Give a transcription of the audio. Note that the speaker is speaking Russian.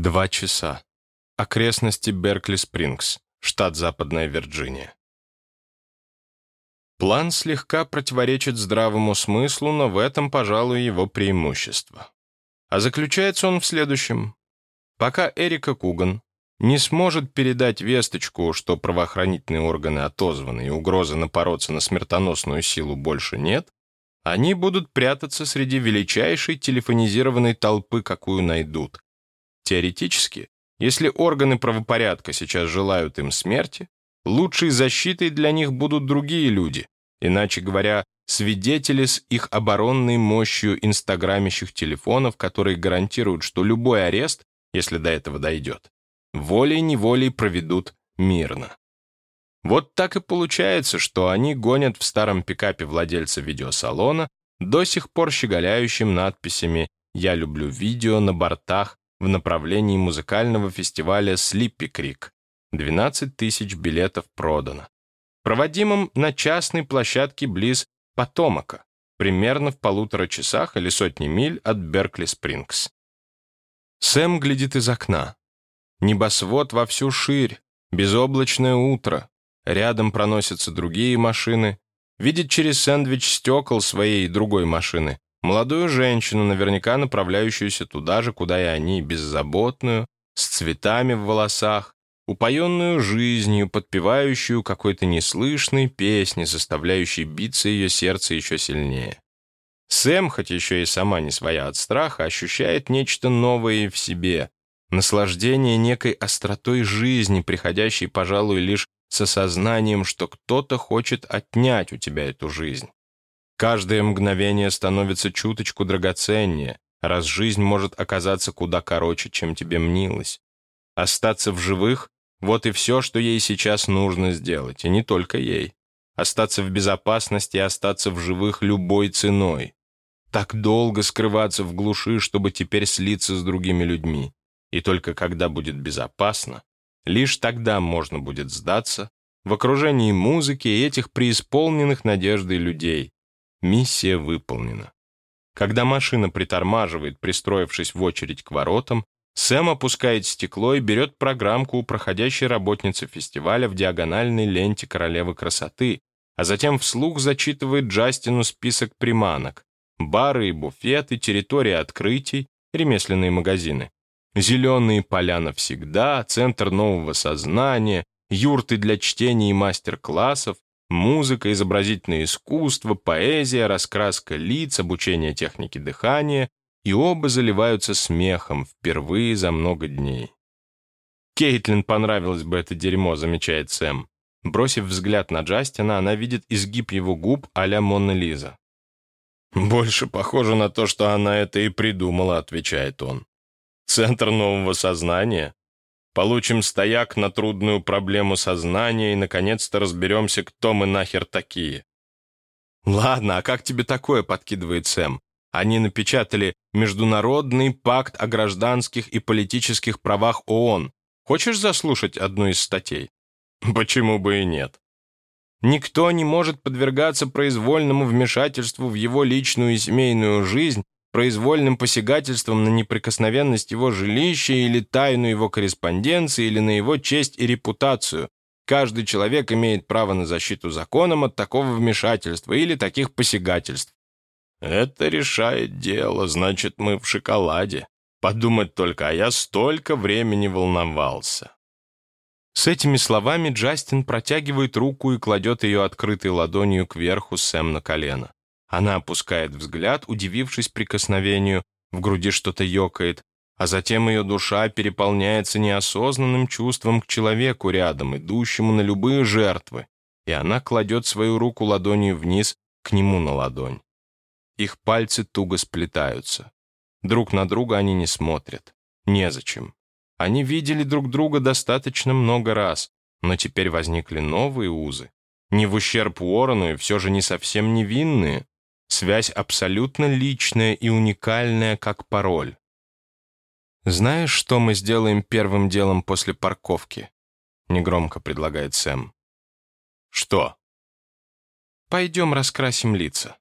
Два часа. Окрестности Беркли-Спрингс, штат Западная Вирджиния. План слегка противоречит здравому смыслу, но в этом, пожалуй, его преимущество. А заключается он в следующем. Пока Эрика Куган не сможет передать весточку, что правоохранительные органы отозваны и угрозы напороться на смертоносную силу больше нет, они будут прятаться среди величайшей телефонизированной толпы, какую найдут. Теоретически, если органы правопорядка сейчас желают им смерти, лучшей защитой для них будут другие люди, иначе говоря, свидетели с их оборонной мощью инстаграмящих телефонов, которые гарантируют, что любой арест, если до этого дойдет, волей-неволей проведут мирно. Вот так и получается, что они гонят в старом пикапе владельца видеосалона, до сих пор щеголяющим надписями «Я люблю видео» на бортах в направлении музыкального фестиваля «Слиппи Крик». 12 тысяч билетов продано. Проводимым на частной площадке близ Потомака, примерно в полутора часах или сотни миль от Беркли-Спрингс. Сэм глядит из окна. Небосвод во всю ширь, безоблачное утро. Рядом проносятся другие машины. Видит через сэндвич стекол своей другой машины. Молодую женщину, наверняка направляющуюся туда же, куда и они, беззаботную, с цветами в волосах, упоенную жизнью, подпевающую какой-то неслышной песни, заставляющей биться ее сердце еще сильнее. Сэм, хоть еще и сама не своя от страха, ощущает нечто новое в себе, наслаждение некой остротой жизни, приходящей, пожалуй, лишь с осознанием, что кто-то хочет отнять у тебя эту жизнь. Каждое мгновение становится чуточку драгоценнее, раз жизнь может оказаться куда короче, чем тебе мнилось. Остаться в живых — вот и все, что ей сейчас нужно сделать, и не только ей. Остаться в безопасности и остаться в живых любой ценой. Так долго скрываться в глуши, чтобы теперь слиться с другими людьми. И только когда будет безопасно, лишь тогда можно будет сдаться в окружении музыки и этих преисполненных надеждой людей. Миссия выполнена. Когда машина притормаживает, пристроившись в очередь к воротам, Сэм опускает стекло и берет программку у проходящей работницы фестиваля в диагональной ленте королевы красоты, а затем вслух зачитывает Джастину список приманок, бары и буфеты, территории открытий, ремесленные магазины. Зеленые поля навсегда, центр нового сознания, юрты для чтения и мастер-классов, музыка, изобразительное искусство, поэзия, раскраска лиц, обучение технике дыхания, и оба заливаются смехом впервые за много дней. Кейтлин понравилось бы это дерьмо, замечает Сэм. Бросив взгляд на Джастина, она видит изгиб его губ а-ля Монна Лиза. «Больше похоже на то, что она это и придумала», — отвечает он. «Центр нового сознания? Получим стояк на трудную проблему сознания и, наконец-то, разберемся, кто мы нахер такие». «Ладно, а как тебе такое?» — подкидывает Сэм. Они напечатали «Международный пакт о гражданских и политических правах ООН». Хочешь заслушать одну из статей? Почему бы и нет? Никто не может подвергаться произвольному вмешательству в его личную и семейную жизнь, произвольным посягательством на неприкосновенность его жилища или тайну его корреспонденции или на его честь и репутацию. Каждый человек имеет право на защиту законом от такого вмешательства или таких посягательств. Это решает дело, значит, мы в шоколаде. Подумать только, а я столько времени волновался. С этими словами Джастин протягивает руку и кладет ее открытой ладонью кверху Сэм на колено. Она опускает взгляд, удивившись прикосновению, в груди что-то ёкает, а затем ее душа переполняется неосознанным чувством к человеку рядом, идущему на любые жертвы, и она кладет свою руку ладонью вниз к нему на ладонь. Их пальцы туго сплетаются. Друг на друга они не смотрят. Незачем. Они видели друг друга достаточно много раз, но теперь возникли новые узы. Не в ущерб Уоррену и все же не совсем невинные. Связь абсолютно личная и уникальная, как пароль. «Знаешь, что мы сделаем первым делом после парковки?» — негромко предлагает Сэм. «Что?» «Пойдем раскрасим лица».